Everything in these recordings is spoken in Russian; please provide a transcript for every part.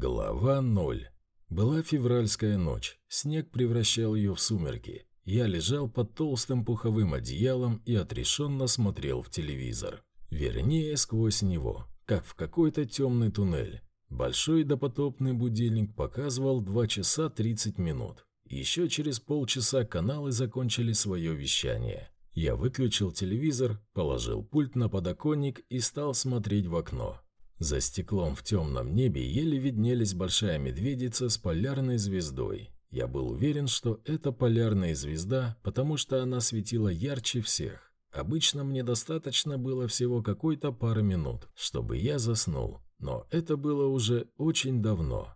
Глава 0. Была февральская ночь. Снег превращал ее в сумерки. Я лежал под толстым пуховым одеялом и отрешенно смотрел в телевизор. Вернее, сквозь него, как в какой-то темный туннель. Большой допотопный будильник показывал 2 часа 30 минут. Еще через полчаса каналы закончили свое вещание. Я выключил телевизор, положил пульт на подоконник и стал смотреть в окно. За стеклом в темном небе еле виднелись большая медведица с полярной звездой. Я был уверен, что это полярная звезда, потому что она светила ярче всех. Обычно мне достаточно было всего какой-то пары минут, чтобы я заснул, но это было уже очень давно.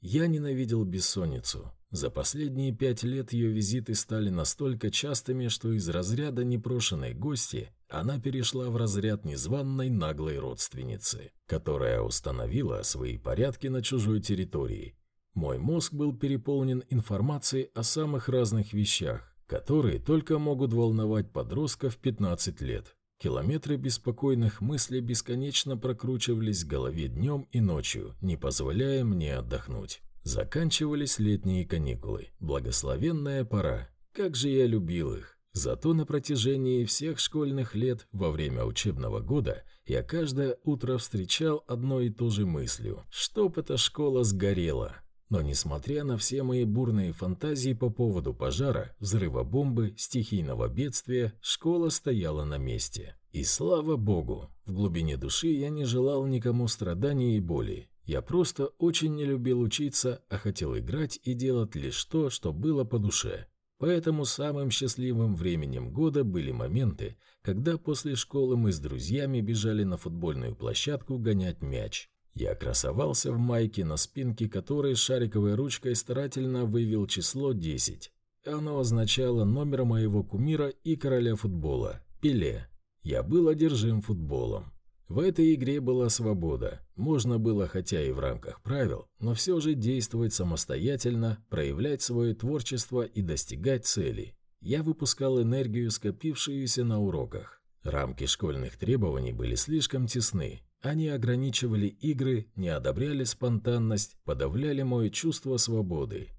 Я ненавидел бессонницу. За последние пять лет ее визиты стали настолько частыми, что из разряда непрошенной гости она перешла в разряд незваной наглой родственницы, которая установила свои порядки на чужой территории. Мой мозг был переполнен информацией о самых разных вещах, которые только могут волновать подростков 15 лет. Километры беспокойных мыслей бесконечно прокручивались в голове днем и ночью, не позволяя мне отдохнуть. Заканчивались летние каникулы. Благословенная пора. Как же я любил их. Зато на протяжении всех школьных лет во время учебного года я каждое утро встречал одной и той же мыслью, чтоб эта школа сгорела. Но несмотря на все мои бурные фантазии по поводу пожара, взрыва бомбы, стихийного бедствия, школа стояла на месте. И слава богу, в глубине души я не желал никому страданий и боли. Я просто очень не любил учиться, а хотел играть и делать лишь то, что было по душе. Поэтому самым счастливым временем года были моменты, когда после школы мы с друзьями бежали на футбольную площадку гонять мяч. Я красовался в майке, на спинке которой шариковой ручкой старательно вывел число 10. Оно означало номер моего кумира и короля футбола – Пеле. Я был одержим футболом. В этой игре была свобода. Можно было, хотя и в рамках правил, но все же действовать самостоятельно, проявлять свое творчество и достигать целей. Я выпускал энергию, скопившуюся на уроках. Рамки школьных требований были слишком тесны. Они ограничивали игры, не одобряли спонтанность, подавляли мое чувство свободы.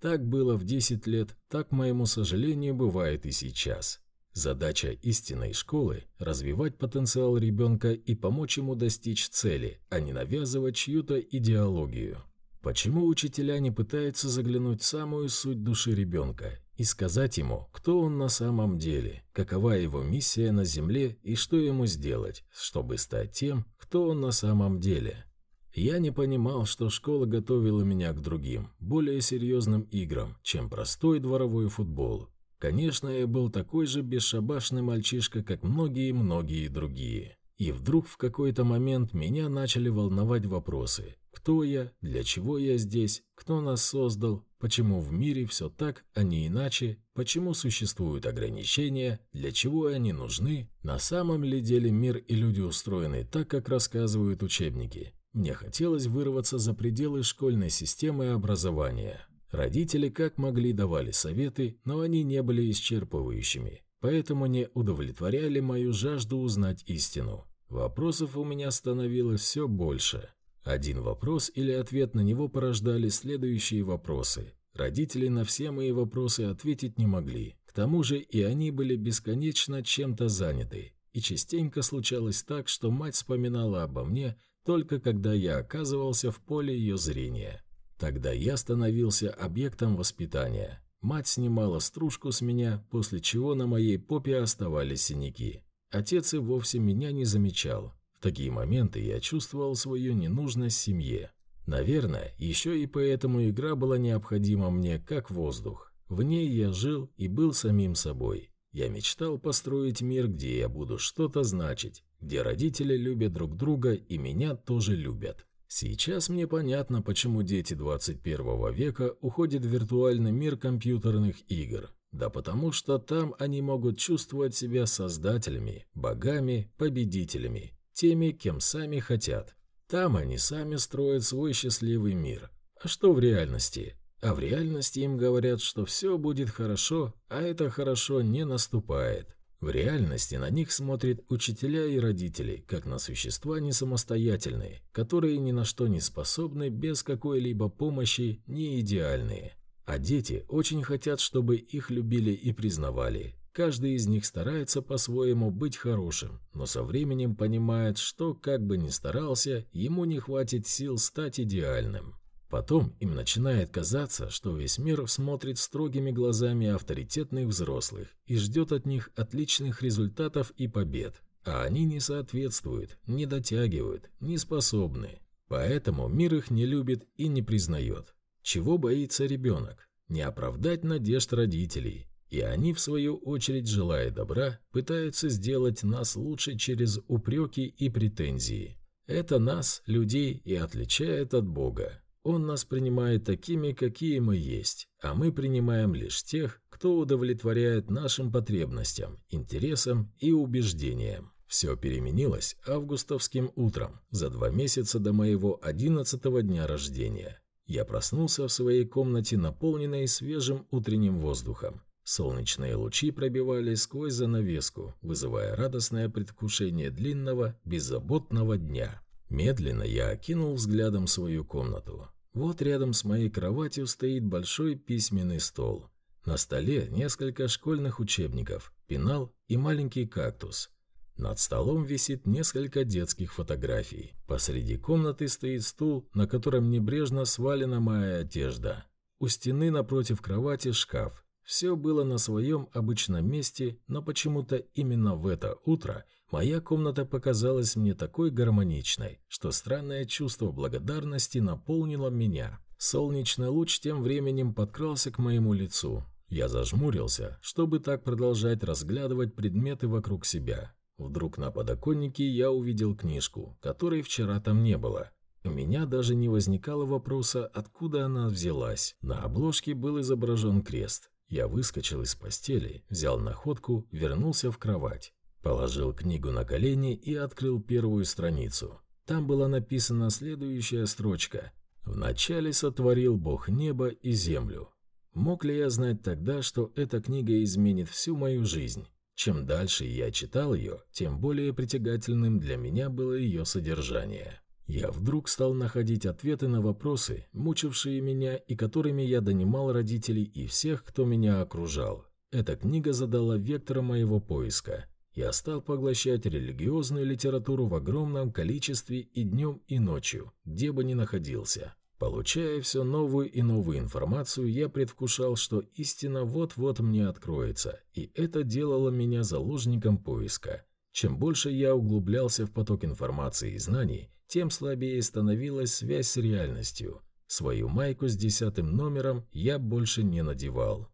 Так было в 10 лет, так, к моему сожалению, бывает и сейчас. Задача истинной школы – развивать потенциал ребенка и помочь ему достичь цели, а не навязывать чью-то идеологию. Почему учителя не пытаются заглянуть в самую суть души ребенка и сказать ему, кто он на самом деле, какова его миссия на Земле и что ему сделать, чтобы стать тем, кто он на самом деле? Я не понимал, что школа готовила меня к другим, более серьезным играм, чем простой дворовой футбол – Конечно, я был такой же бесшабашный мальчишка, как многие-многие другие. И вдруг в какой-то момент меня начали волновать вопросы. Кто я? Для чего я здесь? Кто нас создал? Почему в мире все так, а не иначе? Почему существуют ограничения? Для чего они нужны? На самом ли деле мир и люди устроены так, как рассказывают учебники? Мне хотелось вырваться за пределы школьной системы образования. Родители как могли давали советы, но они не были исчерпывающими, поэтому не удовлетворяли мою жажду узнать истину. Вопросов у меня становилось все больше. Один вопрос или ответ на него порождали следующие вопросы. Родители на все мои вопросы ответить не могли. К тому же и они были бесконечно чем-то заняты. И частенько случалось так, что мать вспоминала обо мне только когда я оказывался в поле ее зрения. Тогда я становился объектом воспитания. Мать снимала стружку с меня, после чего на моей попе оставались синяки. Отец и вовсе меня не замечал. В такие моменты я чувствовал свою ненужность семье. Наверное, еще и поэтому игра была необходима мне как воздух. В ней я жил и был самим собой. Я мечтал построить мир, где я буду что-то значить, где родители любят друг друга и меня тоже любят. Сейчас мне понятно, почему дети 21 века уходят в виртуальный мир компьютерных игр. Да потому что там они могут чувствовать себя создателями, богами, победителями, теми, кем сами хотят. Там они сами строят свой счастливый мир. А что в реальности? А в реальности им говорят, что все будет хорошо, а это хорошо не наступает. В реальности на них смотрят учителя и родители, как на существа не самостоятельные, которые ни на что не способны без какой-либо помощи, не идеальные. А дети очень хотят, чтобы их любили и признавали. Каждый из них старается по-своему быть хорошим, но со временем понимает, что, как бы ни старался, ему не хватит сил стать идеальным. Потом им начинает казаться, что весь мир смотрит строгими глазами авторитетных взрослых и ждет от них отличных результатов и побед, а они не соответствуют, не дотягивают, не способны. Поэтому мир их не любит и не признает. Чего боится ребенок? Не оправдать надежд родителей. И они, в свою очередь, желая добра, пытаются сделать нас лучше через упреки и претензии. Это нас, людей, и отличает от Бога. Он нас принимает такими, какие мы есть, а мы принимаем лишь тех, кто удовлетворяет нашим потребностям, интересам и убеждениям. Все переменилось августовским утром, за два месяца до моего одиннадцатого дня рождения. Я проснулся в своей комнате, наполненной свежим утренним воздухом. Солнечные лучи пробивались сквозь занавеску, вызывая радостное предвкушение длинного, беззаботного дня. Медленно я окинул взглядом свою комнату. Вот рядом с моей кроватью стоит большой письменный стол. На столе несколько школьных учебников, пенал и маленький кактус. Над столом висит несколько детских фотографий. Посреди комнаты стоит стул, на котором небрежно свалена моя одежда. У стены напротив кровати шкаф. Все было на своем обычном месте, но почему-то именно в это утро Моя комната показалась мне такой гармоничной, что странное чувство благодарности наполнило меня. Солнечный луч тем временем подкрался к моему лицу. Я зажмурился, чтобы так продолжать разглядывать предметы вокруг себя. Вдруг на подоконнике я увидел книжку, которой вчера там не было. У меня даже не возникало вопроса, откуда она взялась. На обложке был изображен крест. Я выскочил из постели, взял находку, вернулся в кровать. Положил книгу на колени и открыл первую страницу. Там была написана следующая строчка. «Вначале сотворил Бог небо и землю». Мог ли я знать тогда, что эта книга изменит всю мою жизнь? Чем дальше я читал ее, тем более притягательным для меня было ее содержание. Я вдруг стал находить ответы на вопросы, мучившие меня и которыми я донимал родителей и всех, кто меня окружал. Эта книга задала вектор моего поиска – я стал поглощать религиозную литературу в огромном количестве и днем, и ночью, где бы ни находился. Получая все новую и новую информацию, я предвкушал, что истина вот-вот мне откроется, и это делало меня заложником поиска. Чем больше я углублялся в поток информации и знаний, тем слабее становилась связь с реальностью. Свою майку с десятым номером я больше не надевал.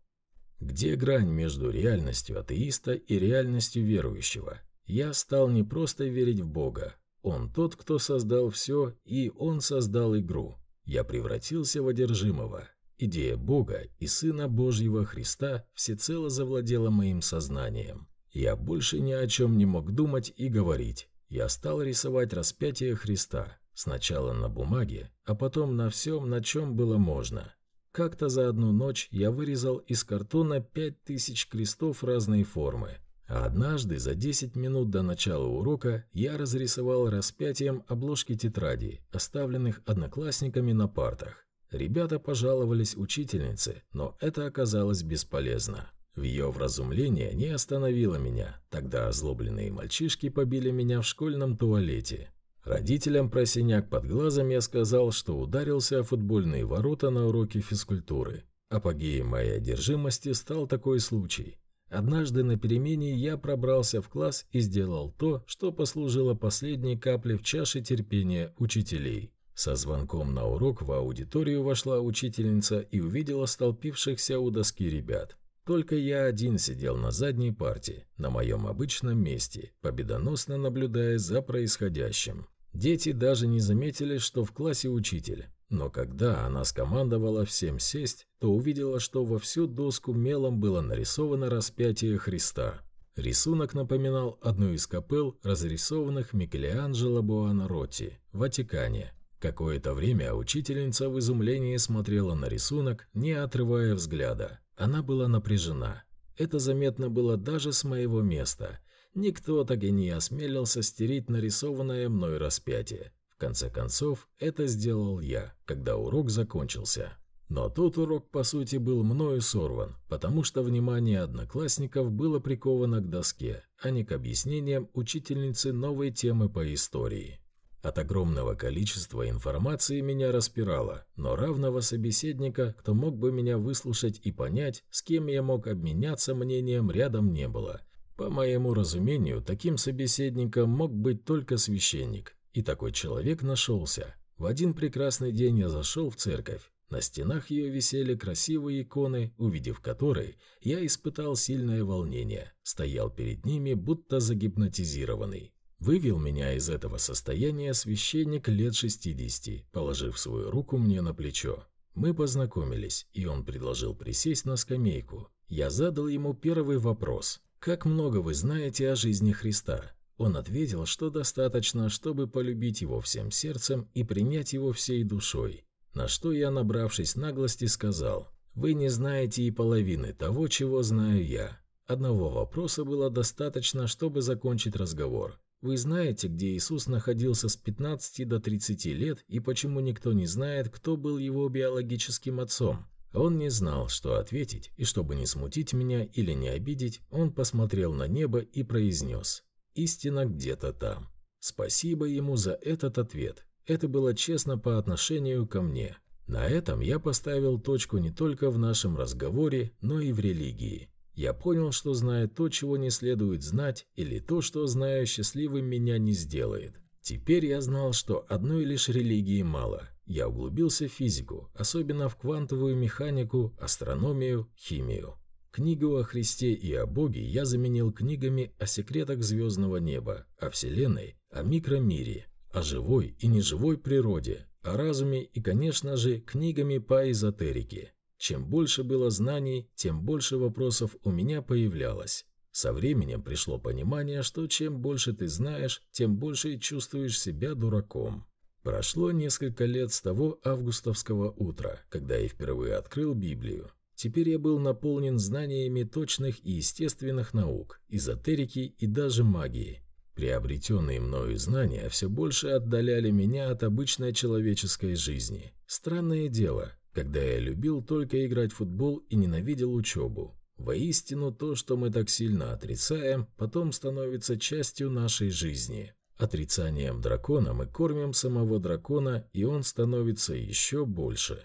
Где грань между реальностью атеиста и реальностью верующего? Я стал не просто верить в Бога. Он тот, кто создал все, и Он создал игру. Я превратился в одержимого. Идея Бога и Сына Божьего Христа всецело завладела моим сознанием. Я больше ни о чем не мог думать и говорить. Я стал рисовать распятие Христа. Сначала на бумаге, а потом на всем, на чем было можно. Как-то за одну ночь я вырезал из картона пять тысяч крестов разной формы. А однажды за 10 минут до начала урока я разрисовал распятием обложки тетрадей, оставленных одноклассниками на партах. Ребята пожаловались учительнице, но это оказалось бесполезно. В ее вразумление не остановило меня. Тогда озлобленные мальчишки побили меня в школьном туалете. Родителям про синяк под глазом я сказал, что ударился о футбольные ворота на уроке физкультуры. Апогеем моей одержимости стал такой случай. Однажды на перемене я пробрался в класс и сделал то, что послужило последней каплей в чаше терпения учителей. Со звонком на урок в аудиторию вошла учительница и увидела столпившихся у доски ребят. Только я один сидел на задней парте, на моем обычном месте, победоносно наблюдая за происходящим. Дети даже не заметили, что в классе учитель. Но когда она скомандовала всем сесть, то увидела, что во всю доску мелом было нарисовано распятие Христа. Рисунок напоминал одну из капел, разрисованных Микеланджело Буонаротти в Ватикане. Какое-то время учительница в изумлении смотрела на рисунок, не отрывая взгляда. Она была напряжена. Это заметно было даже с моего места. Никто так и не осмелился стереть нарисованное мной распятие. В конце концов, это сделал я, когда урок закончился. Но тот урок, по сути, был мною сорван, потому что внимание одноклассников было приковано к доске, а не к объяснениям учительницы новой темы по истории. От огромного количества информации меня распирало, но равного собеседника, кто мог бы меня выслушать и понять, с кем я мог обменяться мнением, рядом не было. По моему разумению, таким собеседником мог быть только священник. И такой человек нашелся. В один прекрасный день я зашел в церковь. На стенах ее висели красивые иконы, увидев которые, я испытал сильное волнение, стоял перед ними, будто загипнотизированный. Вывел меня из этого состояния священник лет 60, положив свою руку мне на плечо. Мы познакомились, и он предложил присесть на скамейку. Я задал ему первый вопрос. «Как много вы знаете о жизни Христа?» Он ответил, что достаточно, чтобы полюбить его всем сердцем и принять его всей душой. На что я, набравшись наглости, сказал, «Вы не знаете и половины того, чего знаю я». Одного вопроса было достаточно, чтобы закончить разговор. Вы знаете, где Иисус находился с 15 до 30 лет и почему никто не знает, кто был его биологическим отцом? Он не знал, что ответить, и чтобы не смутить меня или не обидеть, он посмотрел на небо и произнес «Истина где-то там». Спасибо ему за этот ответ. Это было честно по отношению ко мне. На этом я поставил точку не только в нашем разговоре, но и в религии. Я понял, что знаю то, чего не следует знать, или то, что знаю, счастливым меня не сделает. Теперь я знал, что одной лишь религии мало. Я углубился в физику, особенно в квантовую механику, астрономию, химию. Книгу о Христе и о Боге я заменил книгами о секретах звездного неба, о Вселенной, о микромире, о живой и неживой природе, о разуме и, конечно же, книгами по эзотерике. Чем больше было знаний, тем больше вопросов у меня появлялось. Со временем пришло понимание, что чем больше ты знаешь, тем больше чувствуешь себя дураком. Прошло несколько лет с того августовского утра, когда я впервые открыл Библию. Теперь я был наполнен знаниями точных и естественных наук, эзотерики и даже магии. Приобретенные мною знания все больше отдаляли меня от обычной человеческой жизни. Странное дело, когда я любил только играть в футбол и ненавидел учебу. Воистину, то, что мы так сильно отрицаем, потом становится частью нашей жизни. Отрицанием дракона мы кормим самого дракона, и он становится еще больше.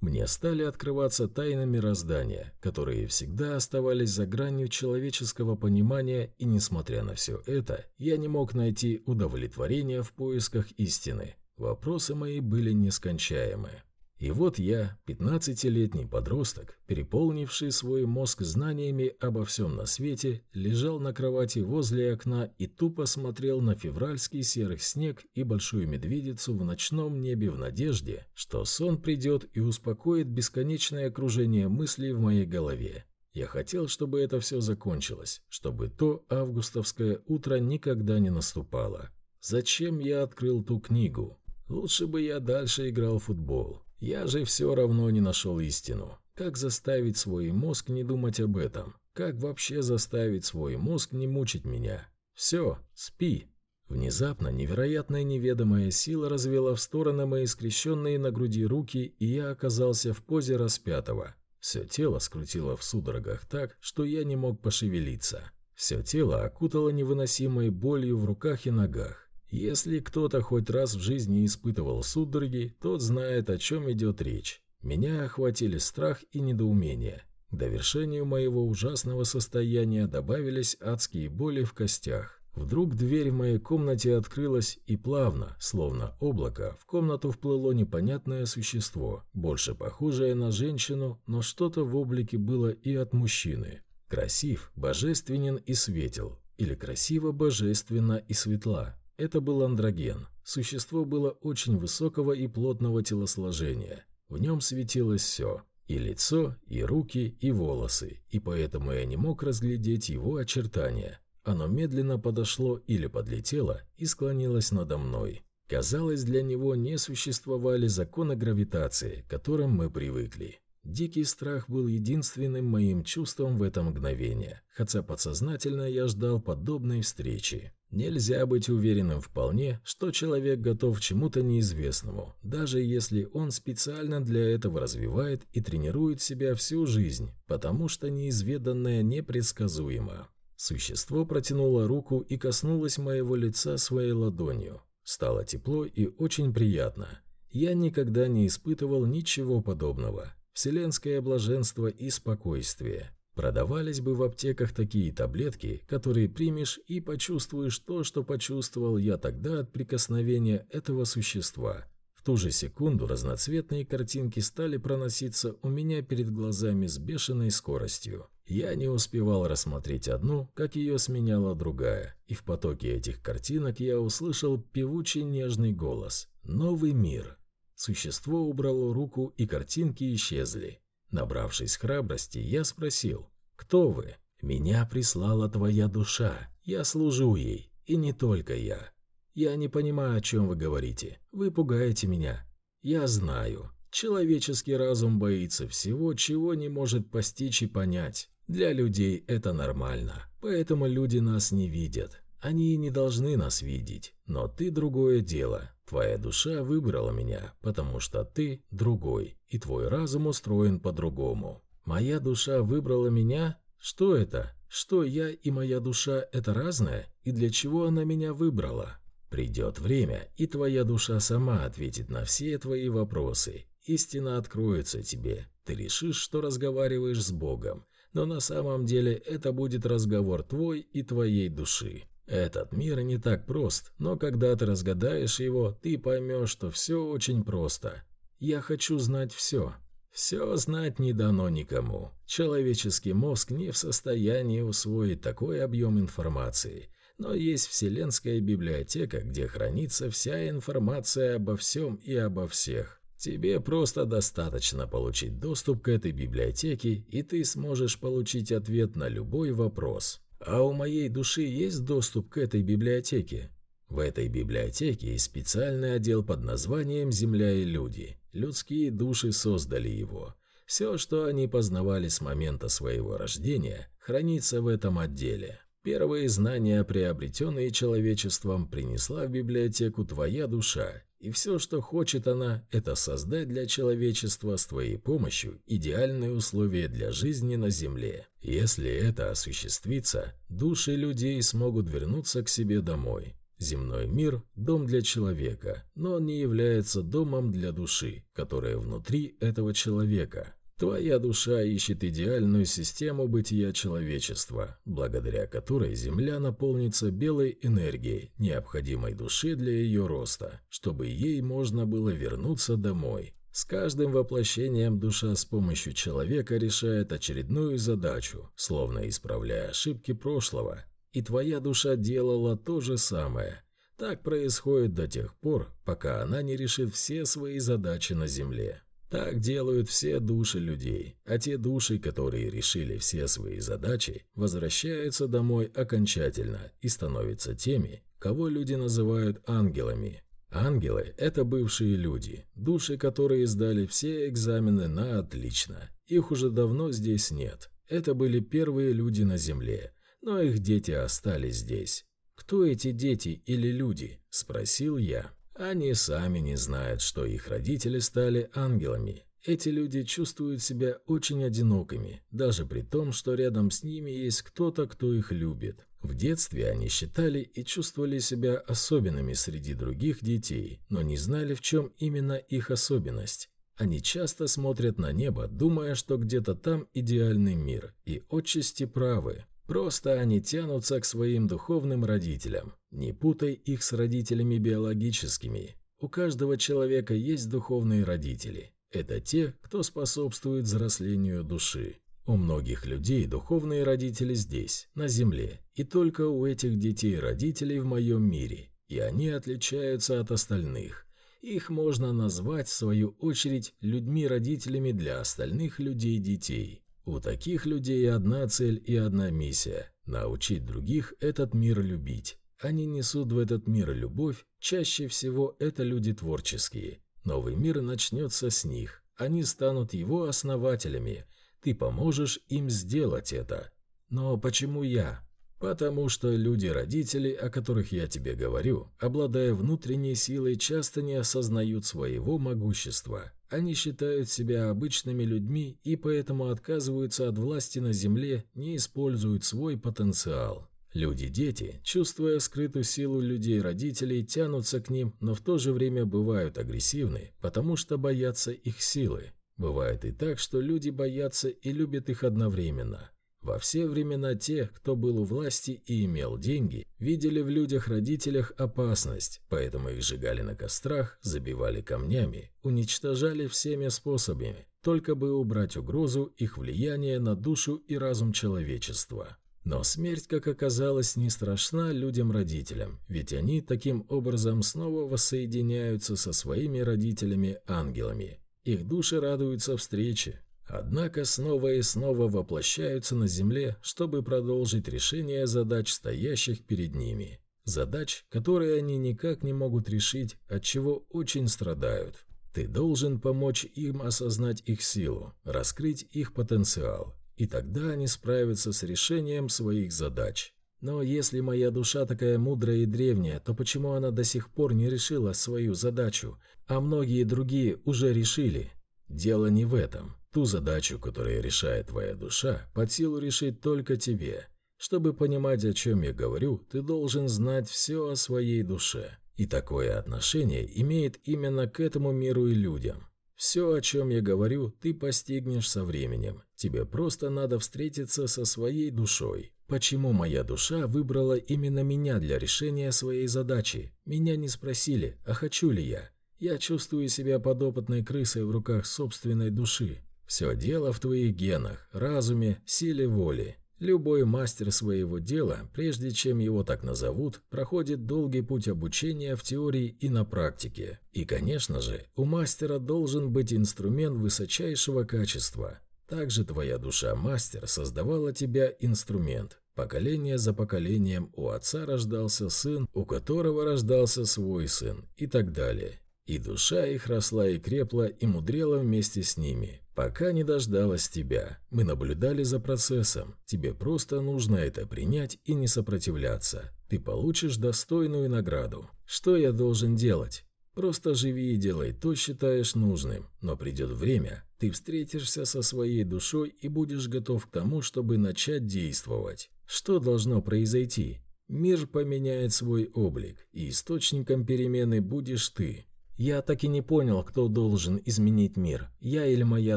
Мне стали открываться тайны мироздания, которые всегда оставались за гранью человеческого понимания, и несмотря на все это, я не мог найти удовлетворения в поисках истины. Вопросы мои были нескончаемы. И вот я, 15-летний подросток, переполнивший свой мозг знаниями обо всем на свете, лежал на кровати возле окна и тупо смотрел на февральский серый снег и большую медведицу в ночном небе в надежде, что сон придет и успокоит бесконечное окружение мыслей в моей голове. Я хотел, чтобы это все закончилось, чтобы то августовское утро никогда не наступало. Зачем я открыл ту книгу? Лучше бы я дальше играл в футбол. Я же все равно не нашел истину. Как заставить свой мозг не думать об этом? Как вообще заставить свой мозг не мучить меня? Все, спи. Внезапно невероятная неведомая сила развела в стороны мои скрещенные на груди руки, и я оказался в позе распятого. Все тело скрутило в судорогах так, что я не мог пошевелиться. Все тело окутало невыносимой болью в руках и ногах. Если кто-то хоть раз в жизни испытывал судороги, тот знает, о чем идет речь. Меня охватили страх и недоумение. К довершению моего ужасного состояния добавились адские боли в костях. Вдруг дверь в моей комнате открылась, и плавно, словно облако, в комнату вплыло непонятное существо, больше похожее на женщину, но что-то в облике было и от мужчины. Красив, божественен и светел, или красиво, божественно и светла. Это был андроген. Существо было очень высокого и плотного телосложения. В нем светилось все. И лицо, и руки, и волосы. И поэтому я не мог разглядеть его очертания. Оно медленно подошло или подлетело и склонилось надо мной. Казалось, для него не существовали законы гравитации, к которым мы привыкли. Дикий страх был единственным моим чувством в это мгновение, хотя подсознательно я ждал подобной встречи. Нельзя быть уверенным вполне, что человек готов к чему-то неизвестному, даже если он специально для этого развивает и тренирует себя всю жизнь, потому что неизведанное непредсказуемо. Существо протянуло руку и коснулось моего лица своей ладонью. Стало тепло и очень приятно. Я никогда не испытывал ничего подобного. Вселенское блаженство и спокойствие. Продавались бы в аптеках такие таблетки, которые примешь и почувствуешь то, что почувствовал я тогда от прикосновения этого существа. В ту же секунду разноцветные картинки стали проноситься у меня перед глазами с бешеной скоростью. Я не успевал рассмотреть одну, как ее сменяла другая, и в потоке этих картинок я услышал певучий нежный голос «Новый мир». Существо убрало руку, и картинки исчезли. Набравшись храбрости, я спросил «Кто вы?» «Меня прислала твоя душа, я служу ей, и не только я. Я не понимаю, о чем вы говорите, вы пугаете меня. Я знаю, человеческий разум боится всего, чего не может постичь и понять. Для людей это нормально, поэтому люди нас не видят. Они и не должны нас видеть. Но ты другое дело. Твоя душа выбрала меня, потому что ты другой, и твой разум устроен по-другому. Моя душа выбрала меня? Что это? Что я и моя душа – это разное? И для чего она меня выбрала? Придет время, и твоя душа сама ответит на все твои вопросы. Истина откроется тебе. Ты решишь, что разговариваешь с Богом но на самом деле это будет разговор твой и твоей души. Этот мир не так прост, но когда ты разгадаешь его, ты поймешь, что все очень просто. Я хочу знать все. Все знать не дано никому. Человеческий мозг не в состоянии усвоить такой объем информации. Но есть Вселенская библиотека, где хранится вся информация обо всем и обо всех. Тебе просто достаточно получить доступ к этой библиотеке, и ты сможешь получить ответ на любой вопрос. А у моей души есть доступ к этой библиотеке? В этой библиотеке есть специальный отдел под названием «Земля и люди». Людские души создали его. Все, что они познавали с момента своего рождения, хранится в этом отделе. Первые знания, приобретенные человечеством, принесла в библиотеку твоя душа, и все, что хочет она, это создать для человечества с твоей помощью идеальные условия для жизни на Земле. Если это осуществится, души людей смогут вернуться к себе домой. Земной мир – дом для человека, но он не является домом для души, которая внутри этого человека. Твоя душа ищет идеальную систему бытия человечества, благодаря которой Земля наполнится белой энергией, необходимой душе для ее роста, чтобы ей можно было вернуться домой. С каждым воплощением душа с помощью человека решает очередную задачу, словно исправляя ошибки прошлого. И твоя душа делала то же самое. Так происходит до тех пор, пока она не решит все свои задачи на Земле. Так делают все души людей, а те души, которые решили все свои задачи, возвращаются домой окончательно и становятся теми, кого люди называют ангелами. Ангелы – это бывшие люди, души, которые сдали все экзамены на отлично. Их уже давно здесь нет. Это были первые люди на Земле, но их дети остались здесь. «Кто эти дети или люди?» – спросил я. Они сами не знают, что их родители стали ангелами. Эти люди чувствуют себя очень одинокими, даже при том, что рядом с ними есть кто-то, кто их любит. В детстве они считали и чувствовали себя особенными среди других детей, но не знали, в чем именно их особенность. Они часто смотрят на небо, думая, что где-то там идеальный мир, и отчасти правы. Просто они тянутся к своим духовным родителям. Не путай их с родителями биологическими. У каждого человека есть духовные родители. Это те, кто способствует взрослению души. У многих людей духовные родители здесь, на земле, и только у этих детей родителей в моем мире, и они отличаются от остальных. Их можно назвать, в свою очередь, людьми-родителями для остальных людей-детей. У таких людей одна цель и одна миссия – научить других этот мир любить. Они несут в этот мир любовь, чаще всего это люди творческие. Новый мир начнется с них. Они станут его основателями. Ты поможешь им сделать это. Но почему я? Потому что люди-родители, о которых я тебе говорю, обладая внутренней силой, часто не осознают своего могущества. Они считают себя обычными людьми и поэтому отказываются от власти на земле, не используют свой потенциал. Люди-дети, чувствуя скрытую силу людей-родителей, тянутся к ним, но в то же время бывают агрессивны, потому что боятся их силы. Бывает и так, что люди боятся и любят их одновременно – во все времена те, кто был у власти и имел деньги, видели в людях-родителях опасность, поэтому их сжигали на кострах, забивали камнями, уничтожали всеми способами, только бы убрать угрозу их влияния на душу и разум человечества. Но смерть, как оказалось, не страшна людям-родителям, ведь они таким образом снова воссоединяются со своими родителями-ангелами. Их души радуются встрече, Однако снова и снова воплощаются на Земле, чтобы продолжить решение задач, стоящих перед ними. Задач, которые они никак не могут решить, от чего очень страдают. Ты должен помочь им осознать их силу, раскрыть их потенциал, и тогда они справятся с решением своих задач. Но если моя душа такая мудрая и древняя, то почему она до сих пор не решила свою задачу, а многие другие уже решили? Дело не в этом. Ту задачу, которую решает твоя душа, под силу решить только тебе. Чтобы понимать, о чем я говорю, ты должен знать все о своей душе. И такое отношение имеет именно к этому миру и людям. Все, о чем я говорю, ты постигнешь со временем. Тебе просто надо встретиться со своей душой. Почему моя душа выбрала именно меня для решения своей задачи? Меня не спросили, а хочу ли я. Я чувствую себя подопытной крысой в руках собственной души. Все дело в твоих генах, разуме, силе воли. Любой мастер своего дела, прежде чем его так назовут, проходит долгий путь обучения в теории и на практике. И, конечно же, у мастера должен быть инструмент высочайшего качества. Также твоя душа-мастер создавала тебя инструмент. Поколение за поколением у отца рождался сын, у которого рождался свой сын и так далее. И душа их росла и крепла и мудрела вместе с ними, Пока не дождалась тебя. Мы наблюдали за процессом. Тебе просто нужно это принять и не сопротивляться. Ты получишь достойную награду. Что я должен делать? Просто живи и делай то, считаешь нужным. Но придет время, ты встретишься со своей душой и будешь готов к тому, чтобы начать действовать. Что должно произойти? Мир поменяет свой облик, и источником перемены будешь ты. Я так и не понял, кто должен изменить мир, я или моя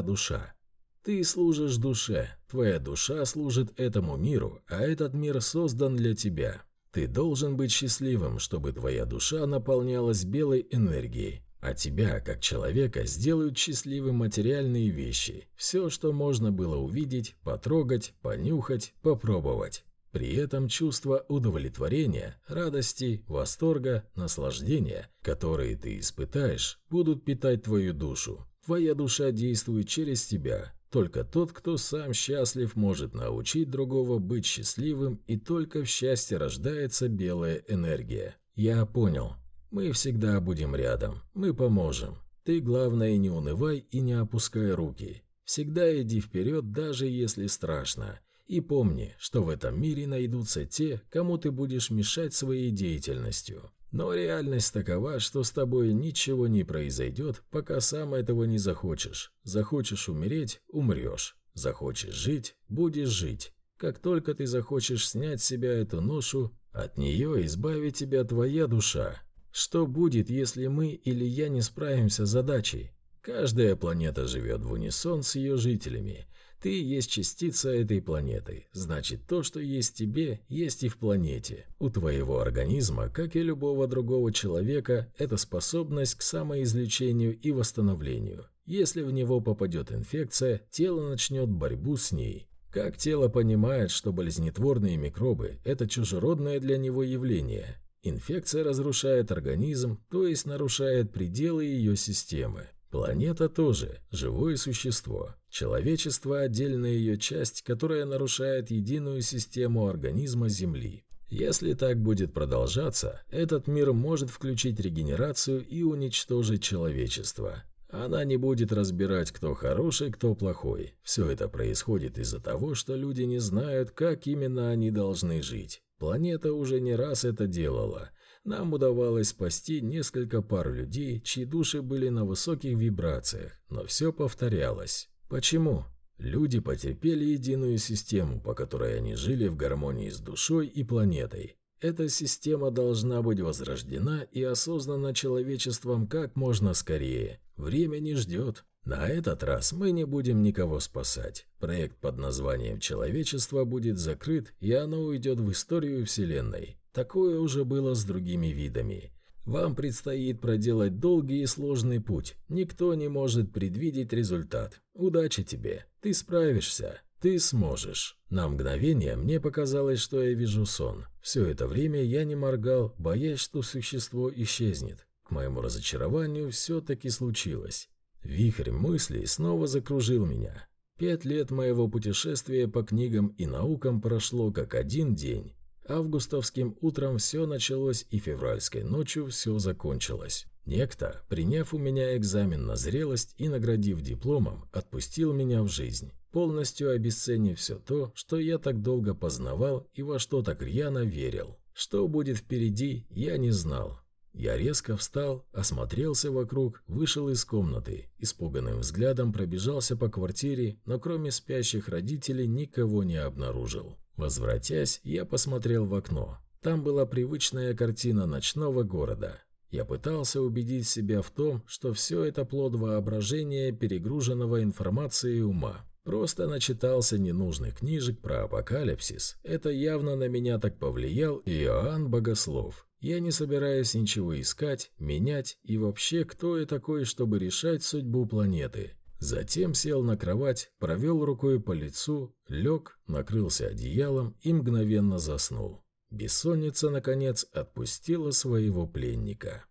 душа. Ты служишь душе, твоя душа служит этому миру, а этот мир создан для тебя. Ты должен быть счастливым, чтобы твоя душа наполнялась белой энергией, а тебя, как человека, сделают счастливым материальные вещи. Все, что можно было увидеть, потрогать, понюхать, попробовать. При этом чувство удовлетворения, радости, восторга, наслаждения, которые ты испытаешь, будут питать твою душу. Твоя душа действует через тебя. Только тот, кто сам счастлив, может научить другого быть счастливым, и только в счастье рождается белая энергия. Я понял. Мы всегда будем рядом. Мы поможем. Ты, главное, не унывай и не опускай руки. Всегда иди вперед, даже если страшно. И помни, что в этом мире найдутся те, кому ты будешь мешать своей деятельностью. Но реальность такова, что с тобой ничего не произойдет, пока сам этого не захочешь. Захочешь умереть – умрешь. Захочешь жить – будешь жить. Как только ты захочешь снять с себя эту ношу, от нее избавит тебя твоя душа. Что будет, если мы или я не справимся с задачей? Каждая планета живет в унисон с ее жителями – ты есть частица этой планеты, значит то, что есть тебе, есть и в планете. У твоего организма, как и любого другого человека, это способность к самоизлечению и восстановлению. Если в него попадет инфекция, тело начнет борьбу с ней. Как тело понимает, что болезнетворные микробы – это чужеродное для него явление? Инфекция разрушает организм, то есть нарушает пределы ее системы. Планета тоже живое существо. Человечество – отдельная ее часть, которая нарушает единую систему организма Земли. Если так будет продолжаться, этот мир может включить регенерацию и уничтожить человечество. Она не будет разбирать, кто хороший, кто плохой. Все это происходит из-за того, что люди не знают, как именно они должны жить. Планета уже не раз это делала. Нам удавалось спасти несколько пар людей, чьи души были на высоких вибрациях, но все повторялось. Почему? Люди потерпели единую систему, по которой они жили в гармонии с душой и планетой. Эта система должна быть возрождена и осознана человечеством как можно скорее. Время не ждет. На этот раз мы не будем никого спасать. Проект под названием «Человечество» будет закрыт, и оно уйдет в историю Вселенной. Такое уже было с другими видами. Вам предстоит проделать долгий и сложный путь. Никто не может предвидеть результат. Удачи тебе. Ты справишься. Ты сможешь. На мгновение мне показалось, что я вижу сон. Все это время я не моргал, боясь, что существо исчезнет. К моему разочарованию все-таки случилось. Вихрь мыслей снова закружил меня. Пять лет моего путешествия по книгам и наукам прошло как один день. Августовским утром все началось и февральской ночью все закончилось. Некто, приняв у меня экзамен на зрелость и наградив дипломом, отпустил меня в жизнь, полностью обесценив все то, что я так долго познавал и во что так рьяно верил. Что будет впереди, я не знал. Я резко встал, осмотрелся вокруг, вышел из комнаты, испуганным взглядом пробежался по квартире, но кроме спящих родителей никого не обнаружил. Возвратясь, я посмотрел в окно. Там была привычная картина ночного города. Я пытался убедить себя в том, что все это плод воображения, перегруженного информацией ума. Просто начитался ненужных книжек про апокалипсис. Это явно на меня так повлиял Иоанн Богослов. Я не собираюсь ничего искать, менять и вообще кто я такой, чтобы решать судьбу планеты. Затем сел на кровать, провел рукой по лицу, лег, накрылся одеялом и мгновенно заснул. Бессонница, наконец, отпустила своего пленника.